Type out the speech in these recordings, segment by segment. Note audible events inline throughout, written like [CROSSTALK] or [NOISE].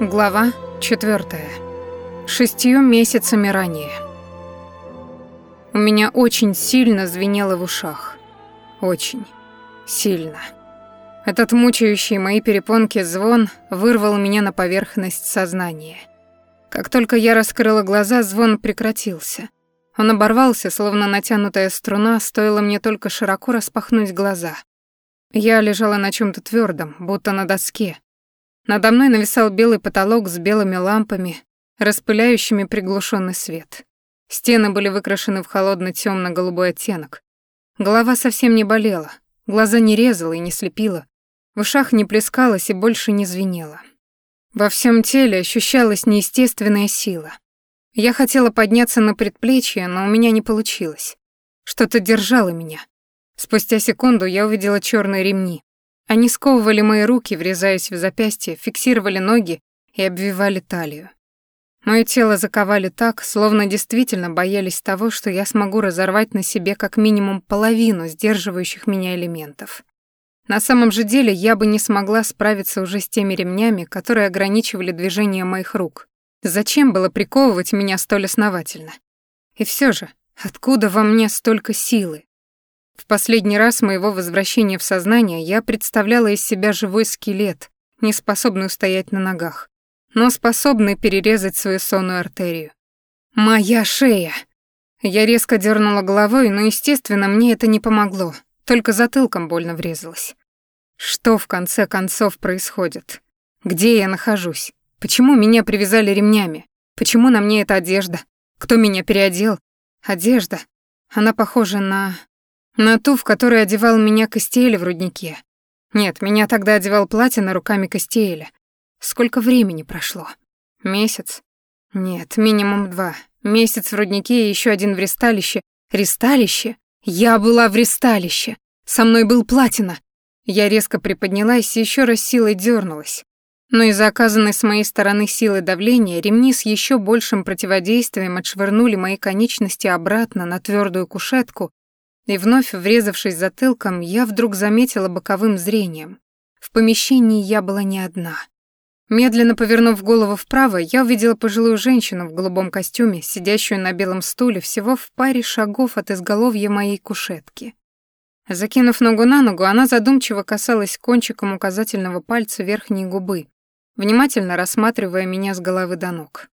Глава 4. Шестью месяцами ранее. У меня очень сильно звенело в ушах. Очень сильно. Этот мучающий мои перепонки звон вырвал меня на поверхность сознания. Как только я раскрыла глаза, звон прекратился. Он оборвался, словно натянутая струна, стоило мне только широко распахнуть глаза. Я лежала на чем то твердом, будто на доске, надо мной нависал белый потолок с белыми лампами, распыляющими приглушенный свет. Стены были выкрашены в холодно темно голубой оттенок. Голова совсем не болела, глаза не резала и не слепила, в ушах не плескалось и больше не звенело. Во всем теле ощущалась неестественная сила. Я хотела подняться на предплечье, но у меня не получилось. Что-то держало меня. Спустя секунду я увидела черные ремни. Они сковывали мои руки, врезаясь в запястье, фиксировали ноги и обвивали талию. Моё тело заковали так, словно действительно боялись того, что я смогу разорвать на себе как минимум половину сдерживающих меня элементов. На самом же деле я бы не смогла справиться уже с теми ремнями, которые ограничивали движение моих рук. Зачем было приковывать меня столь основательно? И все же, откуда во мне столько силы? В последний раз моего возвращения в сознание я представляла из себя живой скелет, не способный устоять на ногах, но способный перерезать свою сонную артерию. «Моя шея!» Я резко дернула головой, но, естественно, мне это не помогло, только затылком больно врезалась. Что в конце концов происходит? Где я нахожусь? Почему меня привязали ремнями? Почему на мне эта одежда? Кто меня переодел? Одежда. Она похожа на... На ту, в которой одевал меня Костеэль в руднике. Нет, меня тогда одевал платье руками Костеэля. Сколько времени прошло? Месяц? Нет, минимум два. Месяц в руднике и еще один в ресталище. Ресталище? Я была в ресталище. Со мной был платина. Я резко приподнялась и еще раз силой дернулась. Но из-за оказанной с моей стороны силы давления ремни с еще большим противодействием отшвырнули мои конечности обратно на твердую кушетку и вновь врезавшись затылком, я вдруг заметила боковым зрением. В помещении я была не одна. Медленно повернув голову вправо, я увидела пожилую женщину в голубом костюме, сидящую на белом стуле всего в паре шагов от изголовья моей кушетки. Закинув ногу на ногу, она задумчиво касалась кончиком указательного пальца верхней губы, внимательно рассматривая меня с головы до ног.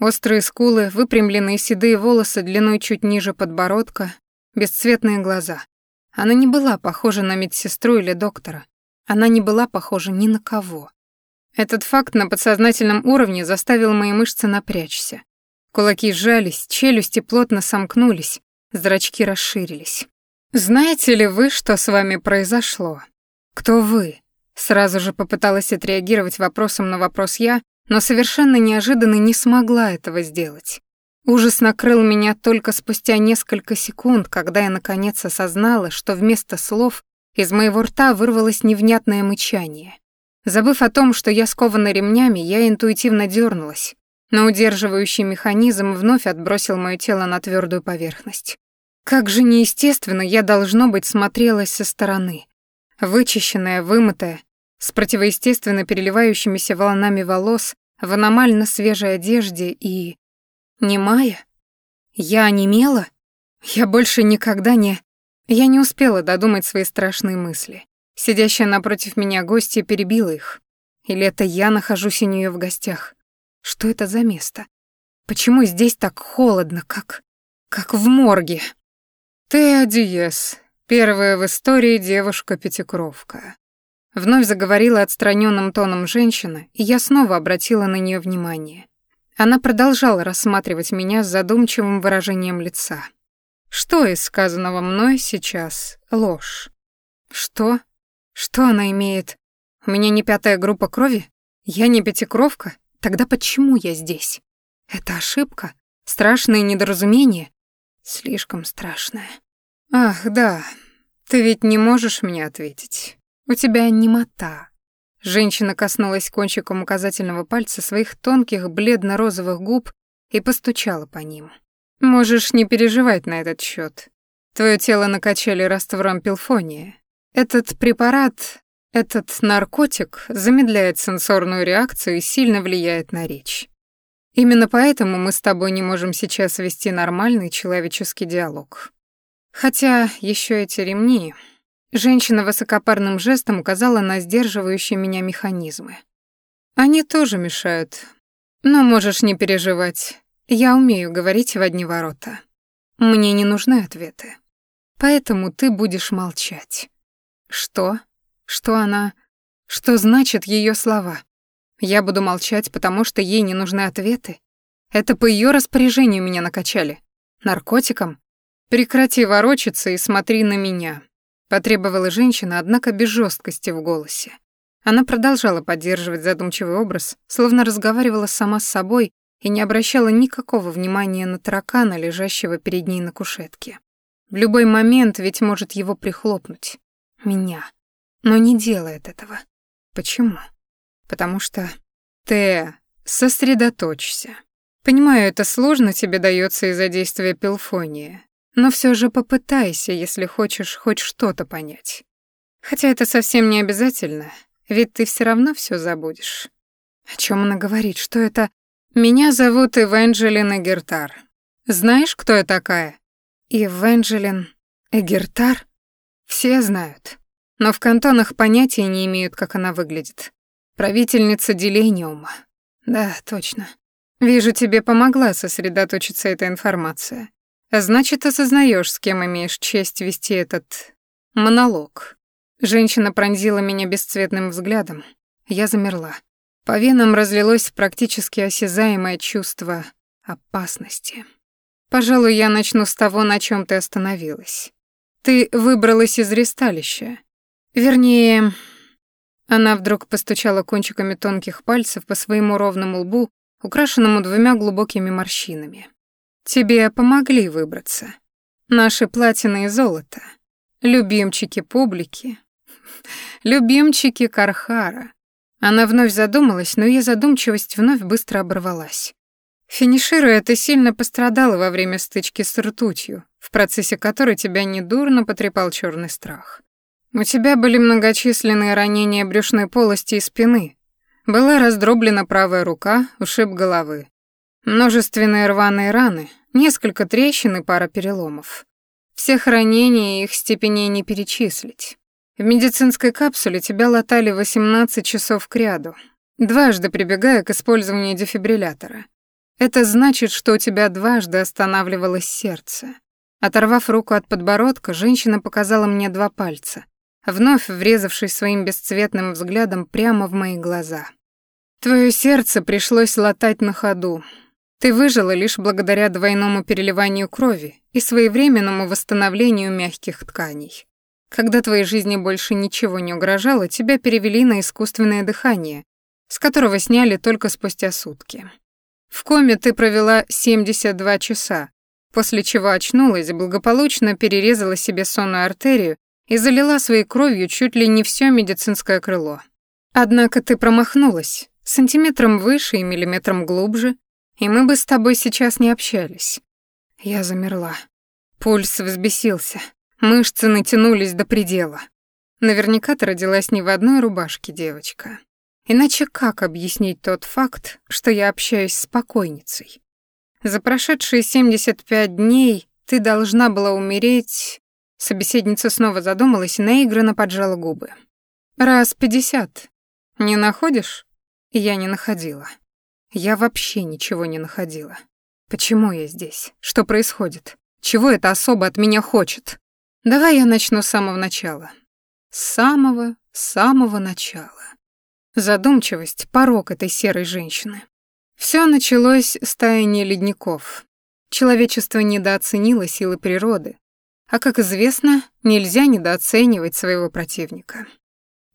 Острые скулы, выпрямленные седые волосы длиной чуть ниже подбородка, бесцветные глаза. Она не была похожа на медсестру или доктора. Она не была похожа ни на кого. Этот факт на подсознательном уровне заставил мои мышцы напрячься. Кулаки сжались, челюсти плотно сомкнулись, зрачки расширились. «Знаете ли вы, что с вами произошло? Кто вы?» Сразу же попыталась отреагировать вопросом на вопрос я, но совершенно неожиданно не смогла этого сделать. Ужас накрыл меня только спустя несколько секунд, когда я наконец осознала, что вместо слов из моего рта вырвалось невнятное мычание. Забыв о том, что я скована ремнями, я интуитивно дернулась, но удерживающий механизм вновь отбросил моё тело на твердую поверхность. Как же неестественно я, должно быть, смотрелась со стороны. Вычищенная, вымытая, с противоестественно переливающимися волнами волос, в аномально свежей одежде и Немая? Я онемела? Я больше никогда не... Я не успела додумать свои страшные мысли. Сидящая напротив меня гостья перебила их. Или это я нахожусь у нее в гостях? Что это за место? Почему здесь так холодно, как... как в морге? Ты Диес, первая в истории девушка-пятикровка. Вновь заговорила отстраненным тоном женщина, и я снова обратила на нее внимание. Она продолжала рассматривать меня с задумчивым выражением лица. Что из сказанного мной сейчас ложь? Что? Что она имеет? У меня не пятая группа крови? Я не пятикровка? Тогда почему я здесь? Это ошибка? Страшное недоразумение? Слишком страшное. Ах, да. Ты ведь не можешь мне ответить. У тебя немота. Женщина коснулась кончиком указательного пальца своих тонких бледно-розовых губ и постучала по ним. «Можешь не переживать на этот счет. Твое тело накачали раствором пилфония. Этот препарат Этот наркотик замедляет сенсорную реакцию и сильно влияет на речь. Именно поэтому мы с тобой не можем сейчас вести нормальный человеческий диалог. Хотя еще эти ремни... Женщина высокопарным жестом указала на сдерживающие меня механизмы. Они тоже мешают. Но можешь не переживать. Я умею говорить в одни ворота. Мне не нужны ответы. Поэтому ты будешь молчать. Что? Что она... Что значит ее слова? Я буду молчать, потому что ей не нужны ответы? Это по ее распоряжению меня накачали. Наркотиком? Прекрати ворочаться и смотри на меня. Потребовала женщина, однако без жесткости в голосе. Она продолжала поддерживать задумчивый образ, словно разговаривала сама с собой и не обращала никакого внимания на таракана, лежащего перед ней на кушетке. В любой момент ведь может его прихлопнуть. Меня. Но не делает этого. Почему? Потому что... Ты сосредоточься. Понимаю, это сложно тебе дается из-за действия пилфония, но все же попытайся, если хочешь хоть что-то понять. Хотя это совсем не обязательно, ведь ты все равно все забудешь. О чем она говорит? Что это? Меня зовут Эвенджелин Эгертар. Знаешь, кто я такая? Эвенджелин Эгертар? Все знают. Но в кантонах понятия не имеют, как она выглядит. Правительница Делениума. Да, точно. Вижу, тебе помогла сосредоточиться эта информация. Значит, осознаешь, с кем имеешь честь вести этот монолог. Женщина пронзила меня бесцветным взглядом. Я замерла. По венам разлилось практически осязаемое чувство опасности. Пожалуй, я начну с того, на чем ты остановилась. Ты выбралась из ресталища. Вернее, она вдруг постучала кончиками тонких пальцев по своему ровному лбу, украшенному двумя глубокими морщинами. Тебе помогли выбраться. Наши платины и золото. Любимчики публики. [LAUGHS] Любимчики Кархара. Она вновь задумалась, но ее задумчивость вновь быстро оборвалась. Финишируя, ты сильно пострадала во время стычки с ртутью, в процессе которой тебя недурно потрепал черный страх. У тебя были многочисленные ранения брюшной полости и спины. Была раздроблена правая рука, ушиб головы. Множественные рваные раны, несколько трещин и пара переломов. Всех ранений и их степеней не перечислить. В медицинской капсуле тебя латали 18 часов кряду, дважды прибегая к использованию дефибриллятора. Это значит, что у тебя дважды останавливалось сердце. Оторвав руку от подбородка, женщина показала мне два пальца, вновь врезавшись своим бесцветным взглядом прямо в мои глаза. Твое сердце пришлось латать на ходу, ты выжила лишь благодаря двойному переливанию крови и своевременному восстановлению мягких тканей. Когда твоей жизни больше ничего не угрожало, тебя перевели на искусственное дыхание, с которого сняли только спустя сутки. В коме ты провела 72 часа, после чего очнулась, благополучно перерезала себе сонную артерию и залила своей кровью чуть ли не все медицинское крыло. Однако ты промахнулась, сантиметром выше и миллиметром глубже, и мы бы с тобой сейчас не общались. Я замерла. Пульс взбесился. Мышцы натянулись до предела. Наверняка ты родилась не в одной рубашке, девочка. Иначе как объяснить тот факт, что я общаюсь с покойницей? За прошедшие 75 дней ты должна была умереть... Собеседница снова задумалась и наигранно поджала губы. Раз пятьдесят. Не находишь? Я не находила. Я вообще ничего не находила. Почему я здесь? Что происходит? Чего это особо от меня хочет? Давай я начну с самого начала. С самого, самого начала. Задумчивость — порог этой серой женщины. Все началось с таяния ледников. Человечество недооценило силы природы, а, как известно, нельзя недооценивать своего противника.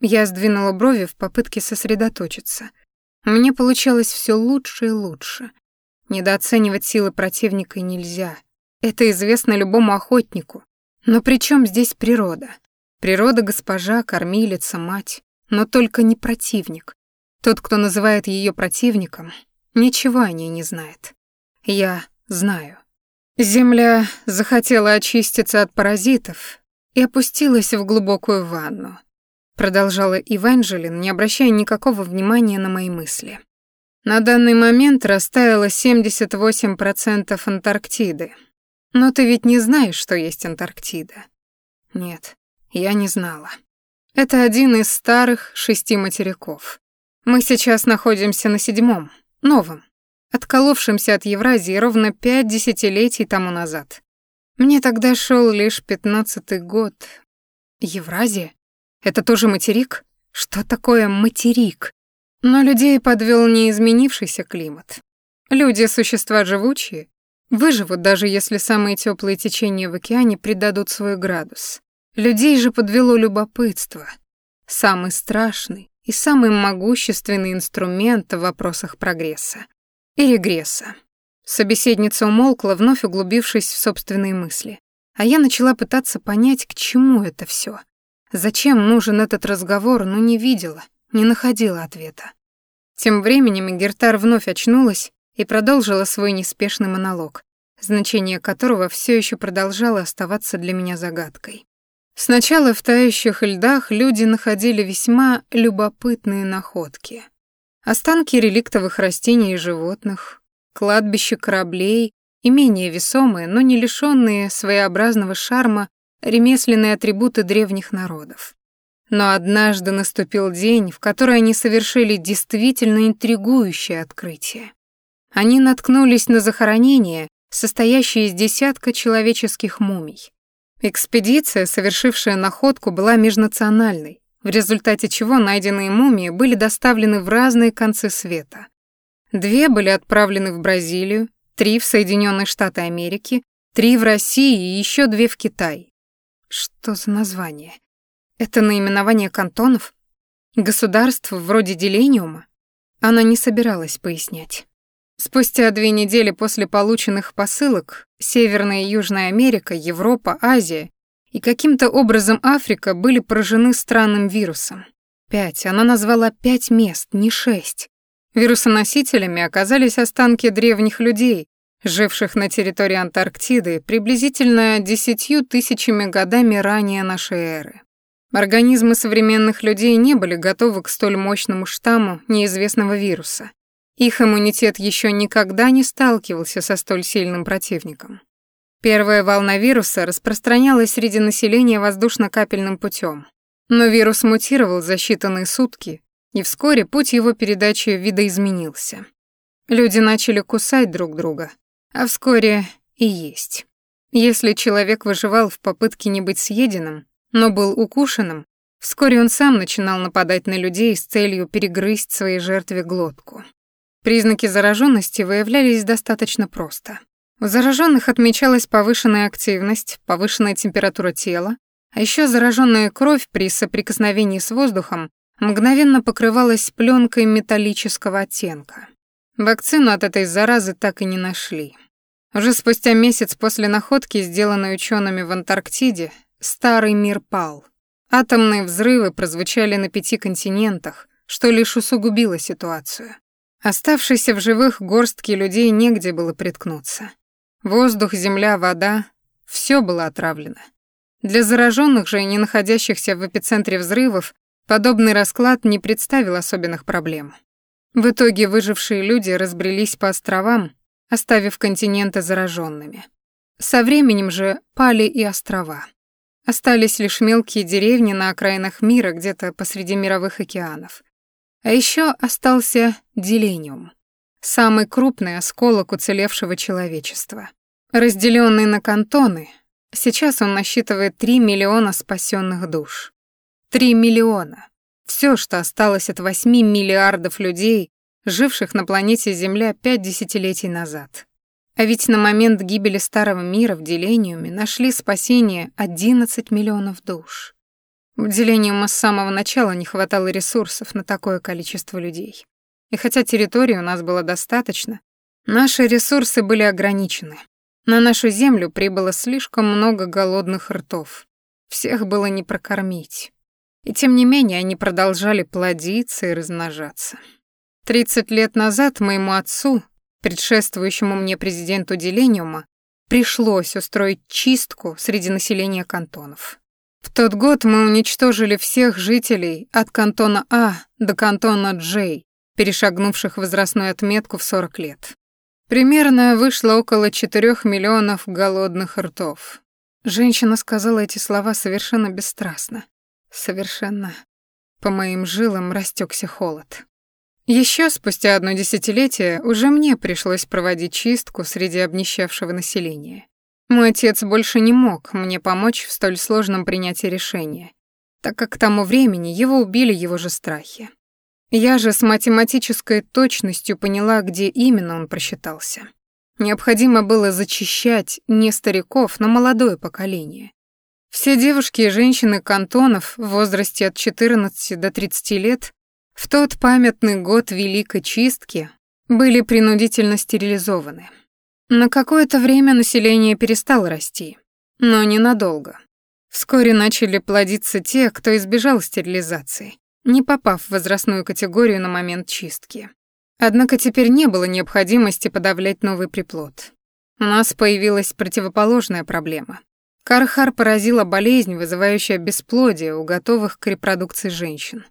Я сдвинула брови в попытке сосредоточиться, мне получалось все лучше и лучше. Недооценивать силы противника нельзя. Это известно любому охотнику. Но при чем здесь природа? Природа госпожа, кормилица, мать, но только не противник. Тот, кто называет ее противником, ничего о ней не знает. Я знаю. Земля захотела очиститься от паразитов и опустилась в глубокую ванну. Продолжала Иванжелин, не обращая никакого внимания на мои мысли. На данный момент растаяло 78% Антарктиды. Но ты ведь не знаешь, что есть Антарктида. Нет, я не знала. Это один из старых шести материков. Мы сейчас находимся на седьмом, новом, отколовшемся от Евразии ровно пять десятилетий тому назад. Мне тогда шел лишь пятнадцатый год. Евразия? Это тоже материк? Что такое материк? Но людей подвел не изменившийся климат. Люди — существа живучие, выживут, даже если самые теплые течения в океане придадут свой градус. Людей же подвело любопытство. Самый страшный и самый могущественный инструмент в вопросах прогресса. И регресса. Собеседница умолкла, вновь углубившись в собственные мысли. А я начала пытаться понять, к чему это все. Зачем нужен этот разговор, но не видела, не находила ответа. Тем временем Гертар вновь очнулась и продолжила свой неспешный монолог, значение которого все еще продолжало оставаться для меня загадкой. Сначала в тающих льдах люди находили весьма любопытные находки. Останки реликтовых растений и животных, кладбище кораблей и менее весомые, но не лишенные своеобразного шарма ремесленные атрибуты древних народов. Но однажды наступил день, в который они совершили действительно интригующее открытие. Они наткнулись на захоронение, состоящее из десятка человеческих мумий. Экспедиция, совершившая находку, была межнациональной, в результате чего найденные мумии были доставлены в разные концы света. Две были отправлены в Бразилию, три в Соединенные Штаты Америки, три в России и еще две в Китай. Что за название? Это наименование кантонов? Государств вроде Делениума? Она не собиралась пояснять. Спустя две недели после полученных посылок Северная и Южная Америка, Европа, Азия и каким-то образом Африка были поражены странным вирусом. Пять. Она назвала пять мест, не шесть. Вирусоносителями оказались останки древних людей, живших на территории Антарктиды приблизительно десятью тысячами годами ранее нашей эры. Организмы современных людей не были готовы к столь мощному штамму неизвестного вируса. Их иммунитет еще никогда не сталкивался со столь сильным противником. Первая волна вируса распространялась среди населения воздушно-капельным путем. Но вирус мутировал за считанные сутки, и вскоре путь его передачи видоизменился. Люди начали кусать друг друга, а вскоре и есть. Если человек выживал в попытке не быть съеденным, но был укушенным, вскоре он сам начинал нападать на людей с целью перегрызть своей жертве глотку. Признаки зараженности выявлялись достаточно просто. У зараженных отмечалась повышенная активность, повышенная температура тела, а еще зараженная кровь при соприкосновении с воздухом мгновенно покрывалась пленкой металлического оттенка. Вакцину от этой заразы так и не нашли. Уже спустя месяц после находки, сделанной учеными в Антарктиде, старый мир пал. Атомные взрывы прозвучали на пяти континентах, что лишь усугубило ситуацию. Оставшиеся в живых горстки людей негде было приткнуться. Воздух, земля, вода — все было отравлено. Для зараженных же, не находящихся в эпицентре взрывов, подобный расклад не представил особенных проблем. В итоге выжившие люди разбрелись по островам, оставив континенты зараженными. Со временем же пали и острова. Остались лишь мелкие деревни на окраинах мира, где-то посреди мировых океанов. А еще остался Делениум, самый крупный осколок уцелевшего человечества. Разделенный на кантоны, сейчас он насчитывает 3 миллиона спасенных душ. 3 миллиона. Все, что осталось от 8 миллиардов людей, живших на планете Земля пять десятилетий назад. А ведь на момент гибели Старого Мира в Делениуме нашли спасение 11 миллионов душ. В Делениума с самого начала не хватало ресурсов на такое количество людей. И хотя территории у нас было достаточно, наши ресурсы были ограничены. На нашу Землю прибыло слишком много голодных ртов. Всех было не прокормить. И тем не менее они продолжали плодиться и размножаться. Тридцать лет назад моему отцу, предшествующему мне президенту Делениума, пришлось устроить чистку среди населения кантонов. В тот год мы уничтожили всех жителей от кантона А до кантона Джей, перешагнувших возрастную отметку в 40 лет. Примерно вышло около 4 миллионов голодных ртов. Женщина сказала эти слова совершенно бесстрастно. Совершенно. По моим жилам растекся холод. Еще спустя одно десятилетие уже мне пришлось проводить чистку среди обнищавшего населения. Мой отец больше не мог мне помочь в столь сложном принятии решения, так как к тому времени его убили его же страхи. Я же с математической точностью поняла, где именно он просчитался. Необходимо было зачищать не стариков, но молодое поколение. Все девушки и женщины кантонов в возрасте от 14 до 30 лет в тот памятный год Великой Чистки были принудительно стерилизованы. На какое-то время население перестало расти, но ненадолго. Вскоре начали плодиться те, кто избежал стерилизации, не попав в возрастную категорию на момент чистки. Однако теперь не было необходимости подавлять новый приплод. У нас появилась противоположная проблема. Кархар поразила болезнь, вызывающая бесплодие у готовых к репродукции женщин.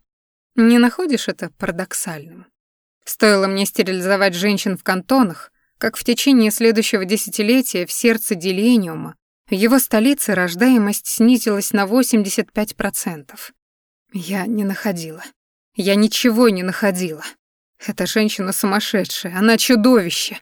Не находишь это парадоксальным? Стоило мне стерилизовать женщин в кантонах, как в течение следующего десятилетия в сердце Делениума, в его столице рождаемость снизилась на 85%. Я не находила. Я ничего не находила. Эта женщина сумасшедшая, она чудовище.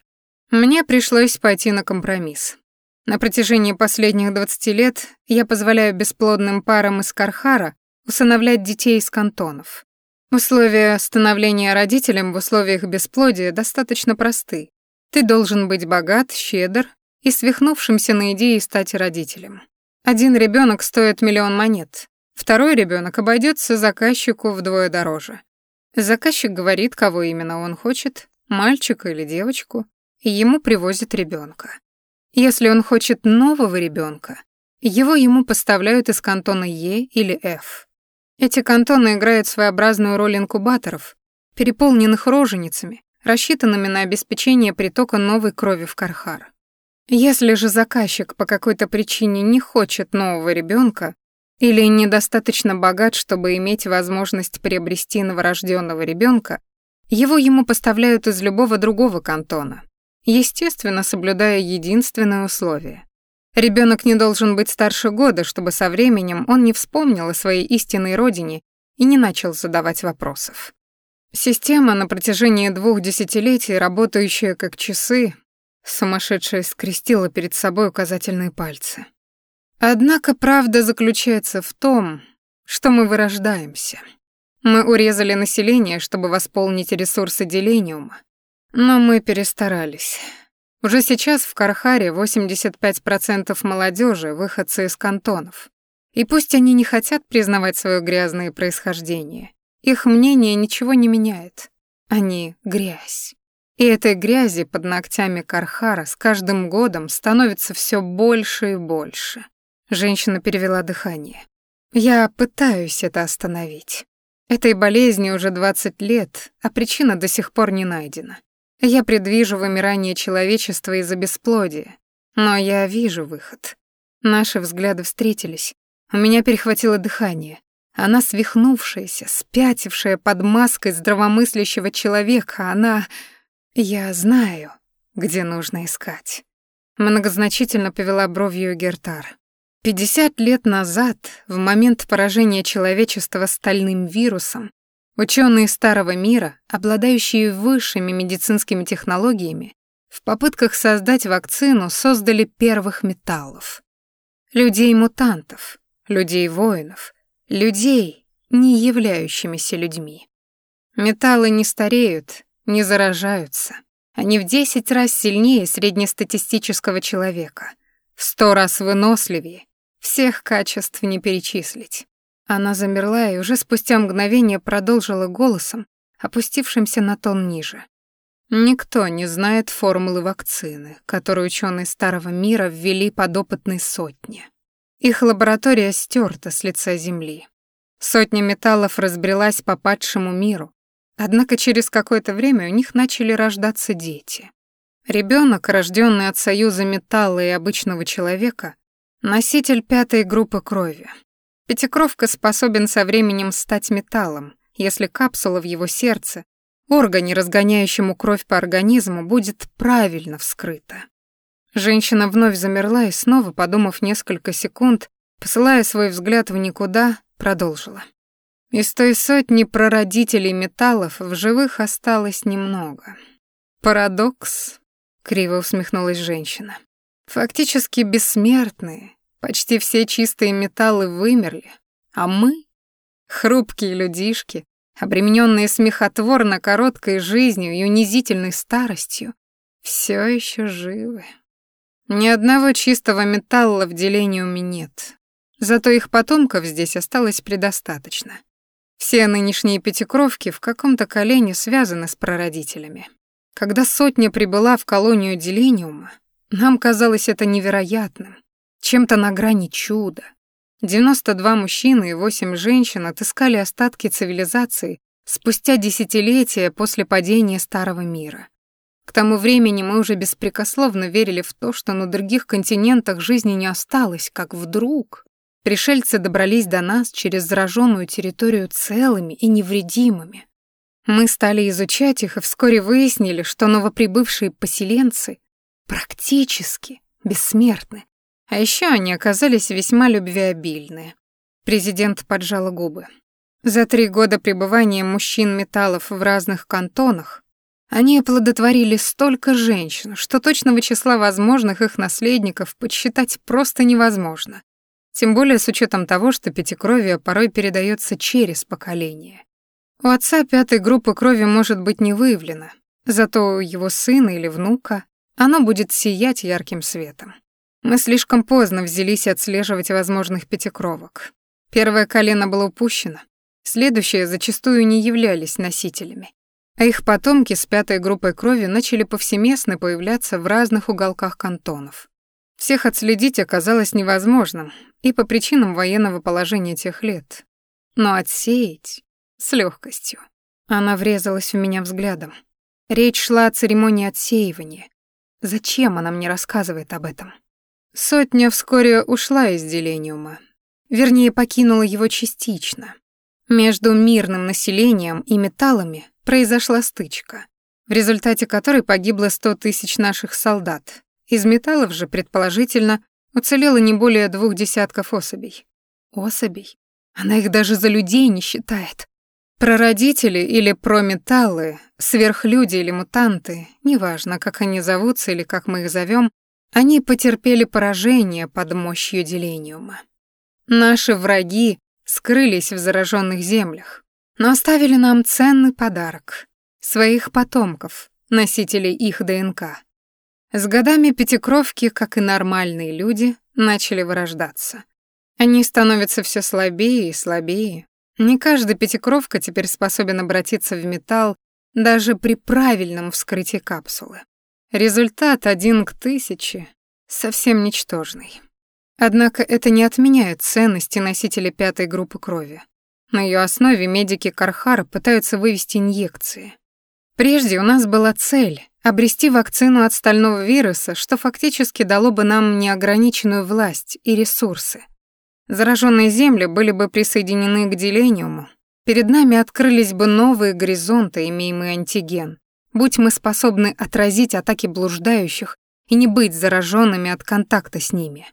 Мне пришлось пойти на компромисс. На протяжении последних 20 лет я позволяю бесплодным парам из Кархара усыновлять детей из кантонов. Условия становления родителем в условиях бесплодия достаточно просты. Ты должен быть богат, щедр и свихнувшимся на идее стать родителем. Один ребенок стоит миллион монет, второй ребенок обойдется заказчику вдвое дороже. Заказчик говорит, кого именно он хочет, мальчика или девочку, и ему привозят ребенка. Если он хочет нового ребенка, его ему поставляют из кантона Е или F. Эти кантоны играют своеобразную роль инкубаторов, переполненных роженицами, рассчитанными на обеспечение притока новой крови в Кархар. Если же заказчик по какой-то причине не хочет нового ребенка или недостаточно богат, чтобы иметь возможность приобрести новорожденного ребенка, его ему поставляют из любого другого кантона, естественно, соблюдая единственное условие. Ребенок не должен быть старше года, чтобы со временем он не вспомнил о своей истинной родине и не начал задавать вопросов. Система на протяжении двух десятилетий, работающая как часы, сумасшедшая скрестила перед собой указательные пальцы. Однако правда заключается в том, что мы вырождаемся. Мы урезали население, чтобы восполнить ресурсы делениума, но мы перестарались. Уже сейчас в Кархаре 85% молодежи выходцы из кантонов. И пусть они не хотят признавать свое грязное происхождение, их мнение ничего не меняет. Они — грязь. И этой грязи под ногтями Кархара с каждым годом становится все больше и больше. Женщина перевела дыхание. Я пытаюсь это остановить. Этой болезни уже 20 лет, а причина до сих пор не найдена. Я предвижу вымирание человечества из-за бесплодия, но я вижу выход. Наши взгляды встретились. У меня перехватило дыхание. Она свихнувшаяся, спятившая под маской здравомыслящего человека, она... Я знаю, где нужно искать. Многозначительно повела бровью Гертар. Пятьдесят лет назад, в момент поражения человечества стальным вирусом, ученые старого мира, обладающие высшими медицинскими технологиями, в попытках создать вакцину создали первых металлов. Людей-мутантов, людей-воинов, людей, не являющимися людьми. Металлы не стареют, не заражаются. Они в десять раз сильнее среднестатистического человека, в сто раз выносливее, всех качеств не перечислить. Она замерла и уже спустя мгновение продолжила голосом, опустившимся на тон ниже. Никто не знает формулы вакцины, которую ученые Старого мира ввели под опытной сотни. Их лаборатория стерта с лица Земли. Сотня металлов разбрелась по падшему миру, однако через какое-то время у них начали рождаться дети. Ребенок, рожденный от союза металла и обычного человека, носитель пятой группы крови. Пятикровка способен со временем стать металлом, если капсула в его сердце, органе, разгоняющему кровь по организму, будет правильно вскрыта. Женщина вновь замерла и снова, подумав несколько секунд, посылая свой взгляд в никуда, продолжила. Из той сотни прародителей металлов в живых осталось немного. Парадокс, криво усмехнулась женщина. Фактически бессмертные, почти все чистые металлы вымерли, а мы, хрупкие людишки, обремененные смехотворно короткой жизнью и унизительной старостью, все еще живы. Ни одного чистого металла в делениуме нет. Зато их потомков здесь осталось предостаточно. Все нынешние пятикровки в каком-то колене связаны с прародителями. Когда сотня прибыла в колонию Делениума, нам казалось это невероятным, чем-то на грани чуда. 92 мужчины и 8 женщин отыскали остатки цивилизации спустя десятилетия после падения Старого мира. К тому времени мы уже беспрекословно верили в то, что на других континентах жизни не осталось, как вдруг пришельцы добрались до нас через зараженную территорию целыми и невредимыми. Мы стали изучать их и вскоре выяснили, что новоприбывшие поселенцы практически бессмертны. А еще они оказались весьма любвеобильны. Президент поджала губы. За три года пребывания мужчин-металлов в разных кантонах они оплодотворили столько женщин, что точного числа возможных их наследников подсчитать просто невозможно. Тем более с учетом того, что пятикровие порой передается через поколение. У отца пятой группы крови может быть не выявлено, зато у его сына или внука оно будет сиять ярким светом. Мы слишком поздно взялись отслеживать возможных пятикровок. Первое колено было упущено, следующие зачастую не являлись носителями а их потомки с пятой группой крови начали повсеместно появляться в разных уголках кантонов. Всех отследить оказалось невозможным и по причинам военного положения тех лет. Но отсеять с легкостью. Она врезалась в меня взглядом. Речь шла о церемонии отсеивания. Зачем она мне рассказывает об этом? Сотня вскоре ушла из делениума. Вернее, покинула его частично. Между мирным населением и металлами произошла стычка, в результате которой погибло 100 тысяч наших солдат. Из металлов же, предположительно, уцелело не более двух десятков особей. Особей? Она их даже за людей не считает. Прародители или прометаллы, сверхлюди или мутанты, неважно, как они зовутся или как мы их зовем, они потерпели поражение под мощью делениума. Наши враги скрылись в зараженных землях, но оставили нам ценный подарок — своих потомков, носителей их ДНК. С годами пятикровки, как и нормальные люди, начали вырождаться. Они становятся все слабее и слабее. Не каждая пятикровка теперь способен обратиться в металл даже при правильном вскрытии капсулы. Результат один к тысяче совсем ничтожный. Однако это не отменяет ценности носителя пятой группы крови. На ее основе медики Кархара пытаются вывести инъекции. Прежде у нас была цель — обрести вакцину от стального вируса, что фактически дало бы нам неограниченную власть и ресурсы. Зараженные земли были бы присоединены к делениуму, перед нами открылись бы новые горизонты, имеемый антиген, будь мы способны отразить атаки блуждающих и не быть зараженными от контакта с ними.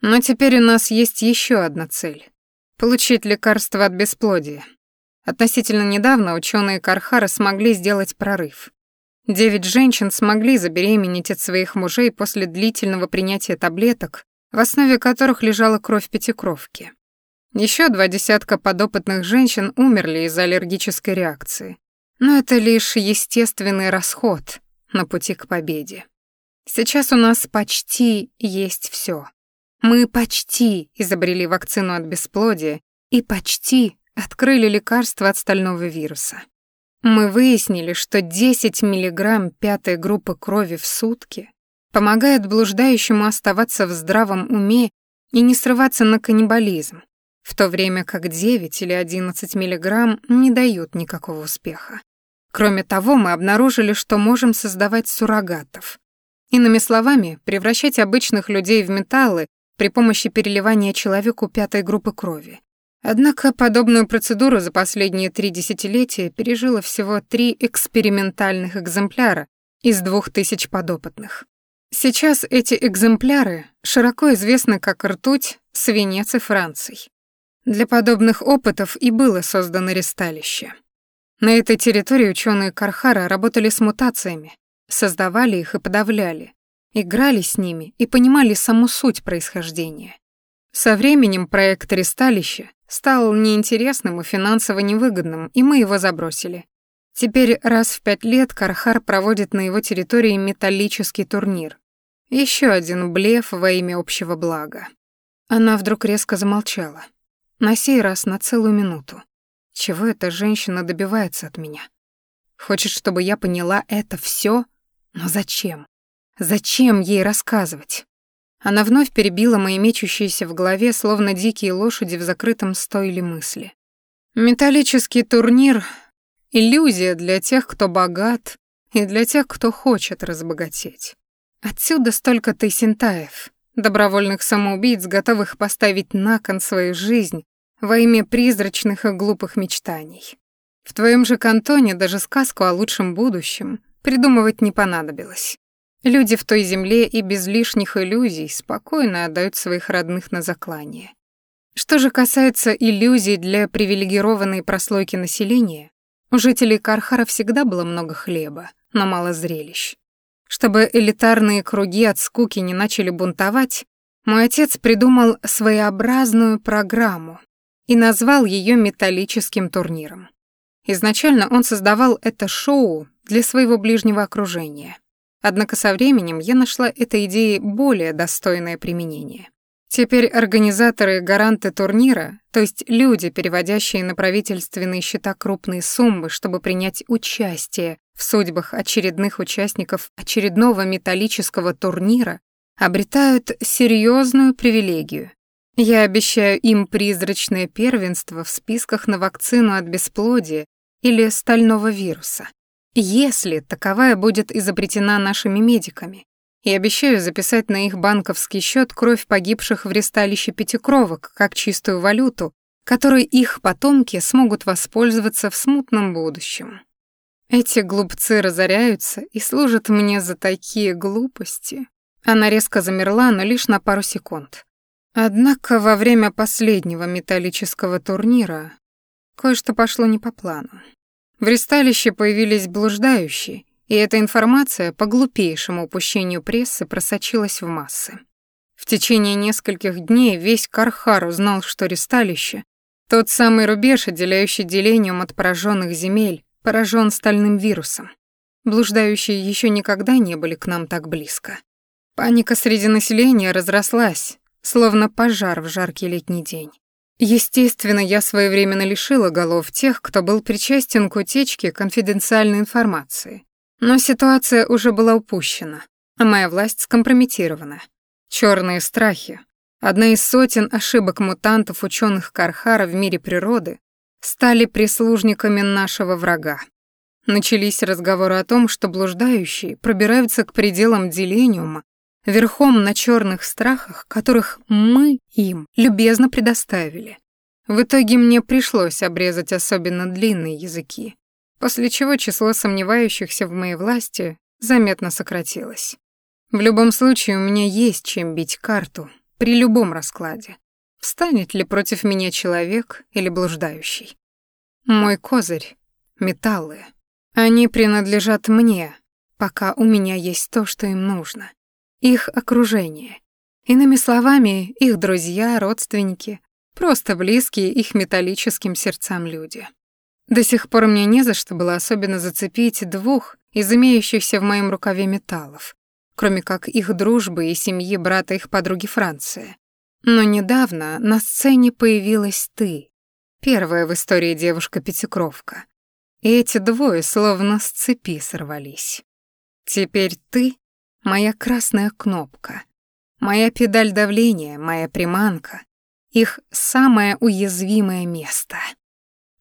Но теперь у нас есть еще одна цель Получить лекарство от бесплодия. Относительно недавно ученые Кархара смогли сделать прорыв. Девять женщин смогли забеременеть от своих мужей после длительного принятия таблеток, в основе которых лежала кровь пятикровки. Еще два десятка подопытных женщин умерли из-за аллергической реакции. Но это лишь естественный расход на пути к победе. Сейчас у нас почти есть все. Мы почти изобрели вакцину от бесплодия и почти открыли лекарство от стального вируса. Мы выяснили, что 10 миллиграмм пятой группы крови в сутки помогает блуждающему оставаться в здравом уме и не срываться на каннибализм, в то время как 9 или 11 миллиграмм не дают никакого успеха. Кроме того, мы обнаружили, что можем создавать суррогатов. Иными словами, превращать обычных людей в металлы при помощи переливания человеку пятой группы крови. Однако подобную процедуру за последние три десятилетия пережило всего три экспериментальных экземпляра из двух тысяч подопытных. Сейчас эти экземпляры широко известны как ртуть, свинец и Франций. Для подобных опытов и было создано ресталище. На этой территории ученые Кархара работали с мутациями, создавали их и подавляли, играли с ними и понимали саму суть происхождения. Со временем проект ресталища стал неинтересным и финансово невыгодным, и мы его забросили. Теперь раз в пять лет Кархар проводит на его территории металлический турнир. Еще один блеф во имя общего блага. Она вдруг резко замолчала. На сей раз на целую минуту. Чего эта женщина добивается от меня? Хочет, чтобы я поняла это все? Но зачем? Зачем ей рассказывать? Она вновь перебила мои мечущиеся в голове, словно дикие лошади в закрытом стойле мысли. Металлический турнир — иллюзия для тех, кто богат, и для тех, кто хочет разбогатеть. Отсюда столько тайсентаев, добровольных самоубийц, готовых поставить на кон свою жизнь во имя призрачных и глупых мечтаний. В твоем же кантоне даже сказку о лучшем будущем придумывать не понадобилось. Люди в той земле и без лишних иллюзий спокойно отдают своих родных на заклание. Что же касается иллюзий для привилегированной прослойки населения, у жителей Кархара всегда было много хлеба, но мало зрелищ. Чтобы элитарные круги от скуки не начали бунтовать, мой отец придумал своеобразную программу и назвал ее металлическим турниром. Изначально он создавал это шоу для своего ближнего окружения. Однако со временем я нашла этой идее более достойное применение. Теперь организаторы гаранты турнира, то есть люди, переводящие на правительственные счета крупные суммы, чтобы принять участие в судьбах очередных участников очередного металлического турнира, обретают серьезную привилегию. Я обещаю им призрачное первенство в списках на вакцину от бесплодия или стального вируса если таковая будет изобретена нашими медиками, и обещаю записать на их банковский счет кровь погибших в ресталище пятикровок как чистую валюту, которой их потомки смогут воспользоваться в смутном будущем. Эти глупцы разоряются и служат мне за такие глупости. Она резко замерла, но лишь на пару секунд. Однако во время последнего металлического турнира кое-что пошло не по плану. В ресталище появились блуждающие, и эта информация по глупейшему упущению прессы просочилась в массы. В течение нескольких дней весь Кархар узнал, что ресталище, тот самый рубеж, отделяющий делением от пораженных земель, поражен стальным вирусом. Блуждающие еще никогда не были к нам так близко. Паника среди населения разрослась, словно пожар в жаркий летний день. Естественно, я своевременно лишила голов тех, кто был причастен к утечке конфиденциальной информации. Но ситуация уже была упущена, а моя власть скомпрометирована. Черные страхи, одна из сотен ошибок мутантов ученых Кархара в мире природы, стали прислужниками нашего врага. Начались разговоры о том, что блуждающие пробираются к пределам делениума верхом на черных страхах, которых мы им любезно предоставили. В итоге мне пришлось обрезать особенно длинные языки, после чего число сомневающихся в моей власти заметно сократилось. В любом случае у меня есть чем бить карту при любом раскладе. Встанет ли против меня человек или блуждающий? Мой козырь — металлы. Они принадлежат мне, пока у меня есть то, что им нужно их окружение. Иными словами, их друзья, родственники, просто близкие их металлическим сердцам люди. До сих пор мне не за что было особенно зацепить двух из имеющихся в моем рукаве металлов, кроме как их дружбы и семьи брата их подруги Франции. Но недавно на сцене появилась ты, первая в истории девушка-пятикровка. И эти двое словно с цепи сорвались. Теперь ты моя красная кнопка, моя педаль давления, моя приманка, их самое уязвимое место.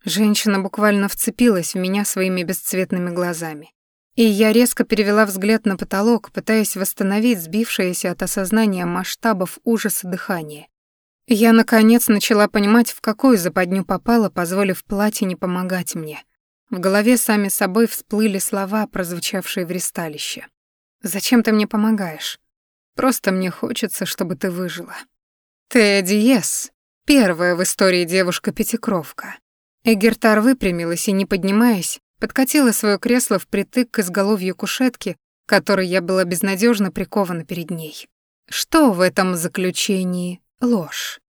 Женщина буквально вцепилась в меня своими бесцветными глазами. И я резко перевела взгляд на потолок, пытаясь восстановить сбившееся от осознания масштабов ужаса дыхание. Я, наконец, начала понимать, в какую западню попала, позволив платье не помогать мне. В голове сами собой всплыли слова, прозвучавшие в ристалище. «Зачем ты мне помогаешь? Просто мне хочется, чтобы ты выжила». «Ты Диес, первая в истории девушка-пятикровка». Эгертар выпрямилась и, не поднимаясь, подкатила свое кресло впритык к изголовью кушетки, которой я была безнадежно прикована перед ней. Что в этом заключении ложь?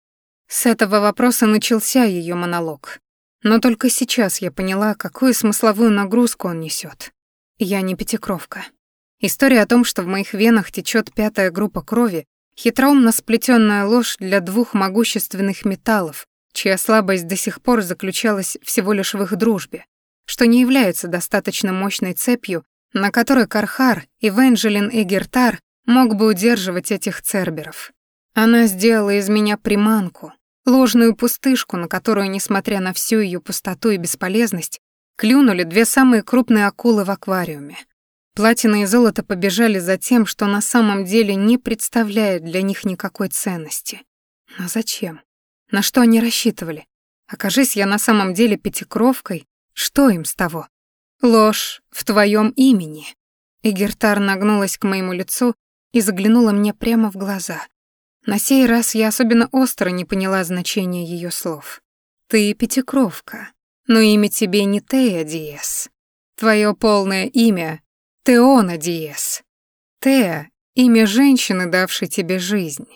С этого вопроса начался ее монолог. Но только сейчас я поняла, какую смысловую нагрузку он несет. Я не пятикровка. История о том, что в моих венах течет пятая группа крови, хитроумно сплетенная ложь для двух могущественных металлов, чья слабость до сих пор заключалась всего лишь в их дружбе, что не является достаточно мощной цепью, на которой Кархар, Эвенджелин и Гертар мог бы удерживать этих церберов. Она сделала из меня приманку, ложную пустышку, на которую, несмотря на всю ее пустоту и бесполезность, клюнули две самые крупные акулы в аквариуме. Платина и золото побежали за тем, что на самом деле не представляет для них никакой ценности. Но зачем? На что они рассчитывали? Окажись я на самом деле пятикровкой, что им с того? Ложь в твоем имени. Игертар нагнулась к моему лицу и заглянула мне прямо в глаза. На сей раз я особенно остро не поняла значения ее слов. Ты пятикровка, но имя тебе не Тея Диес. Твое полное имя — Теона Диес. Тея — имя женщины, давшей тебе жизнь.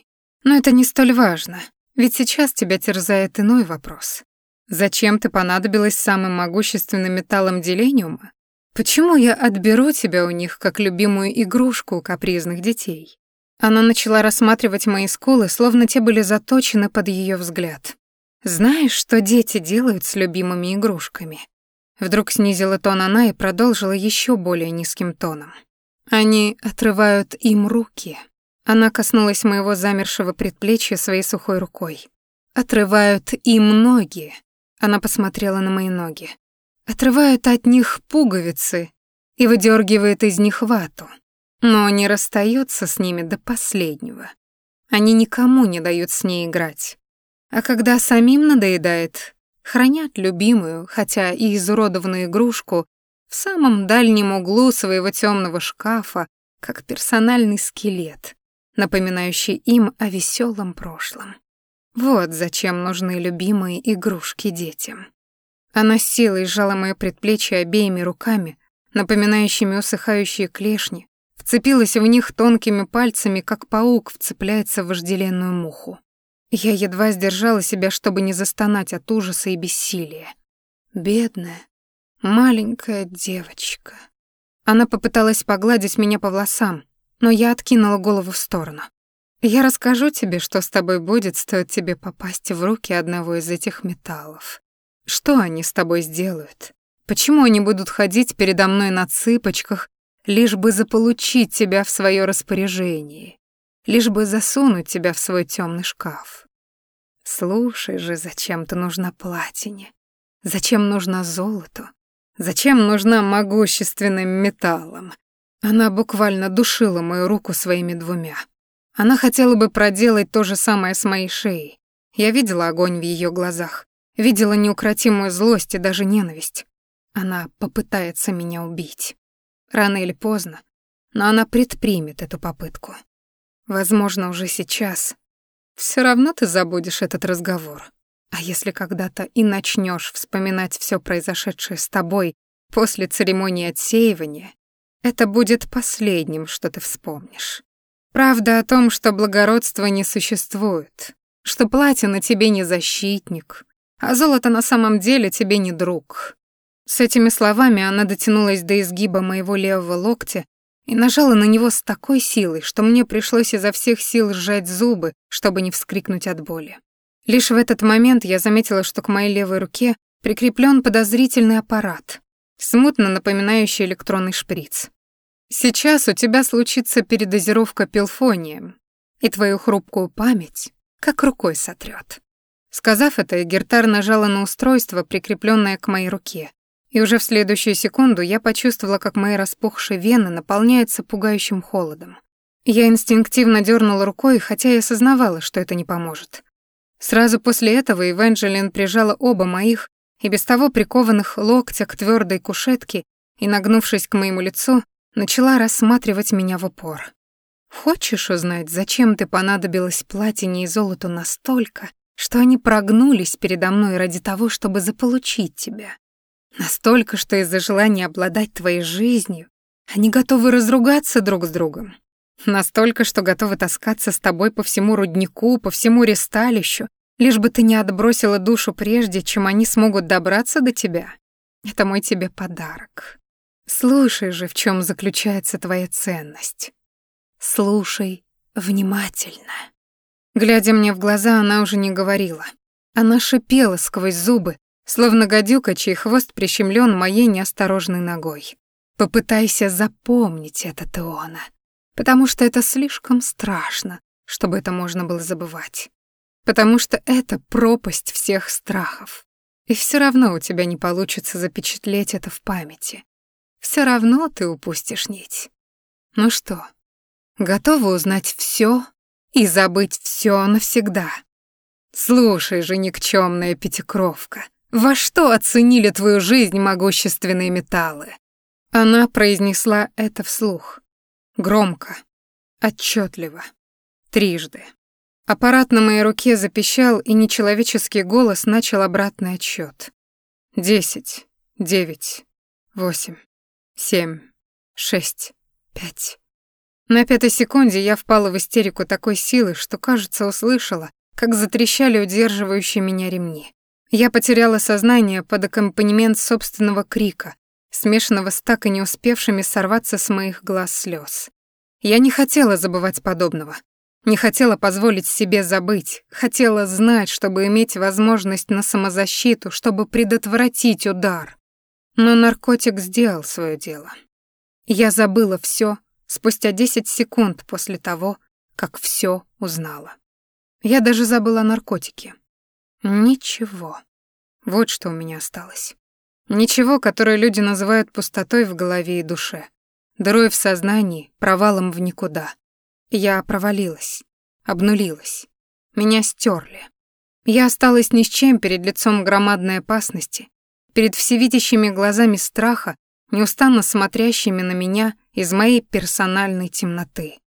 Но это не столь важно, ведь сейчас тебя терзает иной вопрос. Зачем ты понадобилась самым могущественным металлом делениума? Почему я отберу тебя у них как любимую игрушку капризных детей? Она начала рассматривать мои скулы, словно те были заточены под ее взгляд. Знаешь, что дети делают с любимыми игрушками? Вдруг снизила тон она и продолжила еще более низким тоном. Они отрывают им руки. Она коснулась моего замершего предплечья своей сухой рукой. Отрывают им ноги. Она посмотрела на мои ноги отрывают от них пуговицы и выдергивает из них вату, но не расстаются с ними до последнего. Они никому не дают с ней играть. А когда самим надоедает, хранят любимую, хотя и изуродованную игрушку в самом дальнем углу своего темного шкафа, как персональный скелет, напоминающий им о веселом прошлом. Вот зачем нужны любимые игрушки детям. Она силой сжала моё предплечье обеими руками, напоминающими усыхающие клешни, вцепилась в них тонкими пальцами, как паук вцепляется в вожделенную муху. Я едва сдержала себя, чтобы не застонать от ужаса и бессилия. Бедная, маленькая девочка. Она попыталась погладить меня по волосам, но я откинула голову в сторону. Я расскажу тебе, что с тобой будет, стоит тебе попасть в руки одного из этих металлов. Что они с тобой сделают? Почему они будут ходить передо мной на цыпочках, лишь бы заполучить тебя в свое распоряжение, лишь бы засунуть тебя в свой темный шкаф? Слушай же, зачем ты нужна платине? Зачем нужна золото? Зачем нужна могущественным металлом? Она буквально душила мою руку своими двумя. Она хотела бы проделать то же самое с моей шеей. Я видела огонь в ее глазах. Видела неукротимую злость и даже ненависть. Она попытается меня убить. Рано или поздно, но она предпримет эту попытку. Возможно, уже сейчас. Все равно ты забудешь этот разговор. А если когда-то и начнешь вспоминать все произошедшее с тобой после церемонии отсеивания, это будет последним, что ты вспомнишь. Правда о том, что благородства не существует, что платье на тебе не защитник, а золото на самом деле тебе не друг». С этими словами она дотянулась до изгиба моего левого локтя и нажала на него с такой силой, что мне пришлось изо всех сил сжать зубы, чтобы не вскрикнуть от боли. Лишь в этот момент я заметила, что к моей левой руке прикреплен подозрительный аппарат, смутно напоминающий электронный шприц. Сейчас у тебя случится передозировка пилфонием, и твою хрупкую память как рукой сотрет. Сказав это, Гертар нажала на устройство, прикрепленное к моей руке. И уже в следующую секунду я почувствовала, как мои распухшие вены наполняются пугающим холодом. Я инстинктивно дернула рукой, хотя и осознавала, что это не поможет. Сразу после этого Эвенджелин прижала оба моих и без того прикованных локтя к твердой кушетке и, нагнувшись к моему лицу, начала рассматривать меня в упор. «Хочешь узнать, зачем ты понадобилась платине и золоту настолько, что они прогнулись передо мной ради того, чтобы заполучить тебя? Настолько, что из-за желания обладать твоей жизнью они готовы разругаться друг с другом. Настолько, что готовы таскаться с тобой по всему руднику, по всему ресталищу, лишь бы ты не отбросила душу прежде, чем они смогут добраться до тебя. Это мой тебе подарок. Слушай же, в чем заключается твоя ценность. Слушай внимательно. Глядя мне в глаза, она уже не говорила. Она шипела сквозь зубы, словно гадюка, чей хвост прищемлен моей неосторожной ногой. Попытайся запомнить это, Теона, потому что это слишком страшно, чтобы это можно было забывать. Потому что это пропасть всех страхов. И все равно у тебя не получится запечатлеть это в памяти. Все равно ты упустишь нить. Ну что, готова узнать все и забыть все навсегда? Слушай же, никчемная пятикровка, во что оценили твою жизнь могущественные металлы? Она произнесла это вслух. Громко, отчетливо, трижды. Аппарат на моей руке запищал, и нечеловеческий голос начал обратный отсчет. Десять, девять, восемь, семь, шесть, пять. На пятой секунде я впала в истерику такой силы, что, кажется, услышала, как затрещали удерживающие меня ремни. Я потеряла сознание под аккомпанемент собственного крика, смешанного с так и не успевшими сорваться с моих глаз слез. Я не хотела забывать подобного. Не хотела позволить себе забыть, хотела знать, чтобы иметь возможность на самозащиту, чтобы предотвратить удар. Но наркотик сделал свое дело. Я забыла все спустя 10 секунд после того, как все узнала. Я даже забыла о наркотике. Ничего. Вот что у меня осталось. Ничего, которое люди называют пустотой в голове и душе. Дырой в сознании, провалом в никуда. Я провалилась, обнулилась. Меня стерли. Я осталась ни с чем перед лицом громадной опасности, перед всевидящими глазами страха, неустанно смотрящими на меня из моей персональной темноты.